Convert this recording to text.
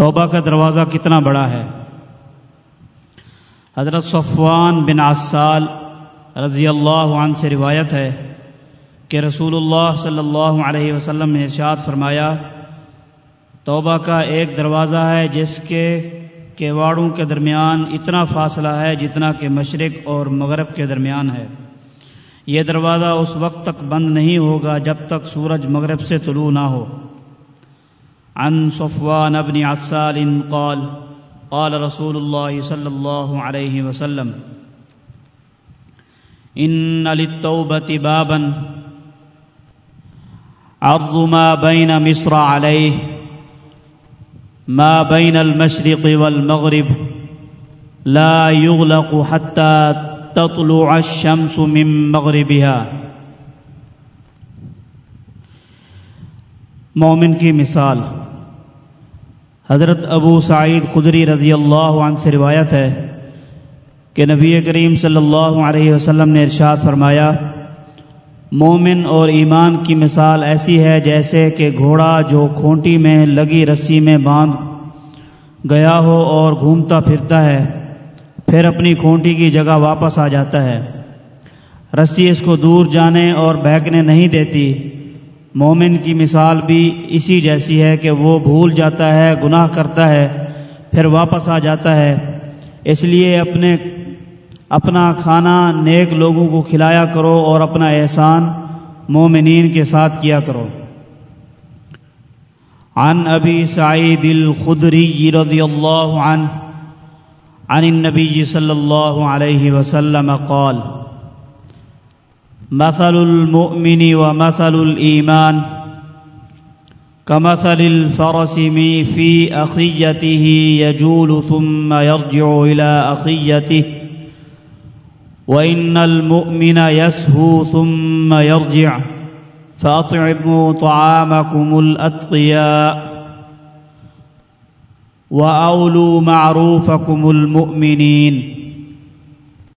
توبہ کا دروازہ کتنا بڑا ہے۔ حضرت صفوان بن عسال رضی اللہ عنہ سے روایت ہے کہ رسول اللہ صلی اللہ علیہ وسلم نے ارشاد فرمایا، توبہ کا ایک دروازہ ہے جس کے کیواڑوں کے درمیان اتنا فاصلہ ہے جتنا کہ مشرق اور مغرب کے درمیان ہے۔ یہ دروازہ اس وقت تک بند نہیں ہوگا جب تک سورج مغرب سے طلوع نہ ہو۔ عن صفوان بن عسال قال قال رسول الله صلى الله عليه وسلم إن للتوبة بابا عرض ما بين مصر عليه ما بين المشرق والمغرب لا يغلق حتى تطلع الشمس من مغربها. مومن کی مثال حضرت ابو سعید خدری رضی اللہ عنہ سے روایت ہے کہ نبی کریم صلی اللہ علیہ وسلم نے ارشاد فرمایا، مومن اور ایمان کی مثال ایسی ہے جیسے کہ گھوڑا جو کھونٹی میں لگی رسی میں باندھ گیا ہو اور گھومتا پھرتا ہے، پھر اپنی کھونٹی کی جگہ واپس آ جاتا ہے۔ رسی اس کو دور جانے اور بہکنے نہیں دیتی۔ مومن کی مثال بھی اسی جیسی ہے کہ وہ بھول جاتا ہے، گناہ کرتا ہے، پھر واپس آ جاتا ہے۔ اس لیے اپنے، اپنا کھانا نیک لوگوں کو کھلایا کرو اور اپنا احسان مومنین کے ساتھ کیا کرو۔ عن ابی سعید الخدری رضی اللہ عنہ، عن النبی صلی اللہ علیہ وسلم قال مثل المؤمن ومثل الإيمان كمثل الفرس في أخيته يجول ثم يرجع إلى أخيته وإن المؤمن يسهو ثم يرجع فأطعموا طعامكم الأتقياء وأولوا معروفكم المؤمنين